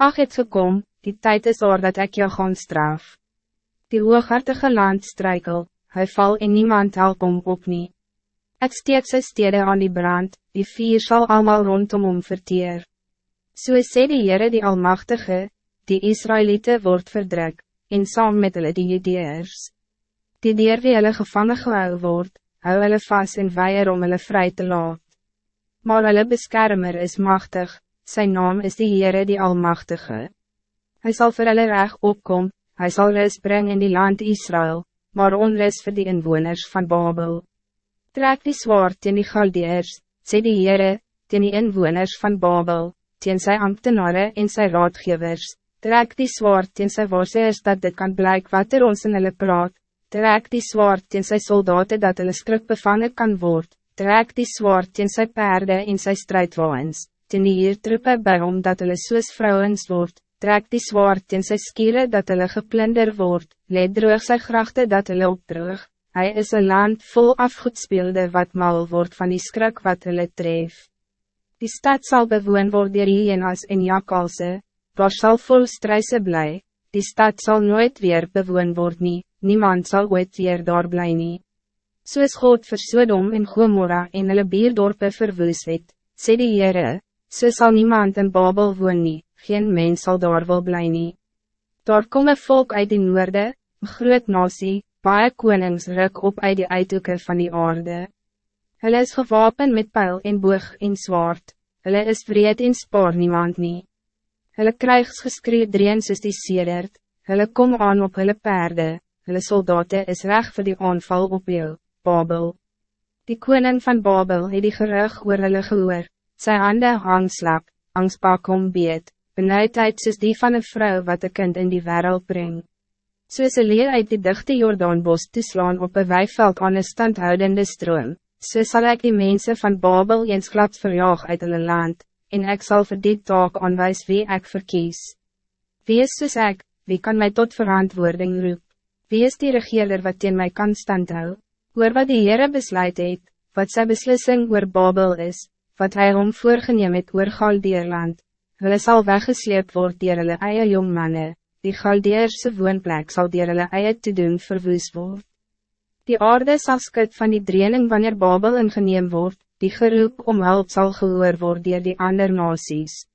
Ach het gekom, die tijd is oor dat ik jou gaan straf. Die hooghartige land strijkel, hij val en niemand help om op nie. Ek steek sy stede aan die brand, die vier zal allemaal rondom om verteer. So sê die Heere die Almachtige, die Israëlieten wordt verdruk, en saam met hulle die Judeërs. Die dier wie hulle gevangen gehou word, hou hulle vast en weier om hulle vrij te laat. Maar hulle beskermer is machtig, zijn naam is die Heere die Almachtige. Hij zal voor hulle reg opkom, hij zal res brengen in die land Israël, maar onres voor die inwoners van Babel. Trek die zwaard in die Galdeers, sê die Heere, teen die inwoners van Babel, teen sy ambtenaren en sy raadgevers, trek die zwaard teen sy waarseers dat dit kan blijk wat er ons in hulle praat, trek die zwaard teen sy soldaten dat hulle skrik bevangen kan worden, trek die zwaard teen sy perde en sy strijdwaans, teen die hiertroepe by hom dat hulle soos vrouwens word, trek die zwaard in sy skiere dat hulle geplunder word, leed droog sy grachte dat hulle opdroog. Hij is een land vol afgoedspeelde wat mal wordt van die skrik wat hulle tref. Die stad zal bewoon word dier hyenas en jakalse, daar sal vol strijse bly, die stad zal nooit weer bewoon word nie, niemand zal ooit weer daar bly nie. Soos God vir Sodom en Gomorra en hulle bierdorpe verwoes het, sê die Heere, so sal niemand in Babel woon nie geen mens zal daar wil bly nie. Daar kom een volk uit die noorde, een groot nasie, baie konings ruk op uit die uithoeken van die aarde. Hulle is gewapen met pijl en boog en zwaard, hulle is vreed en spaar niemand nie. Hulle krijgsgeskree dreen soos die sedert, hulle kom aan op hulle perde, hulle soldaten is reg voor die aanval op jou, Babel. Die koning van Babel het die gerug oor hulle gehoor, sy hande hang slap, angstpak om beet, benauwdheid soos die van een vrouw wat een kind in die wereld brengt. Soos een leer uit die dichte Jordaanbos te slaan op een weiveld aan een standhoudende stroom, so sal ek die mensen van Babel eensklaps verjaag uit hulle land, en ik zal vir die taak aanwijs wie ik verkies. Wie is soos ek, wie kan mij tot verantwoording roep? Wie is die regeerder wat in mij kan standhou? Hoor wat die Heere besluit het, wat sy beslissing oor Babel is, wat hij om voorgeneem het oor Galdeerland, Hulle sal weggesleep word dier hulle eie jongmanne, die Galdeerse woonplek sal dier hulle eie te doen verwoes word. Die aarde sal skut van die dreening wanneer Babel ingeneem wordt, die geroep om hulp zal gehoor word dier die ander nasies.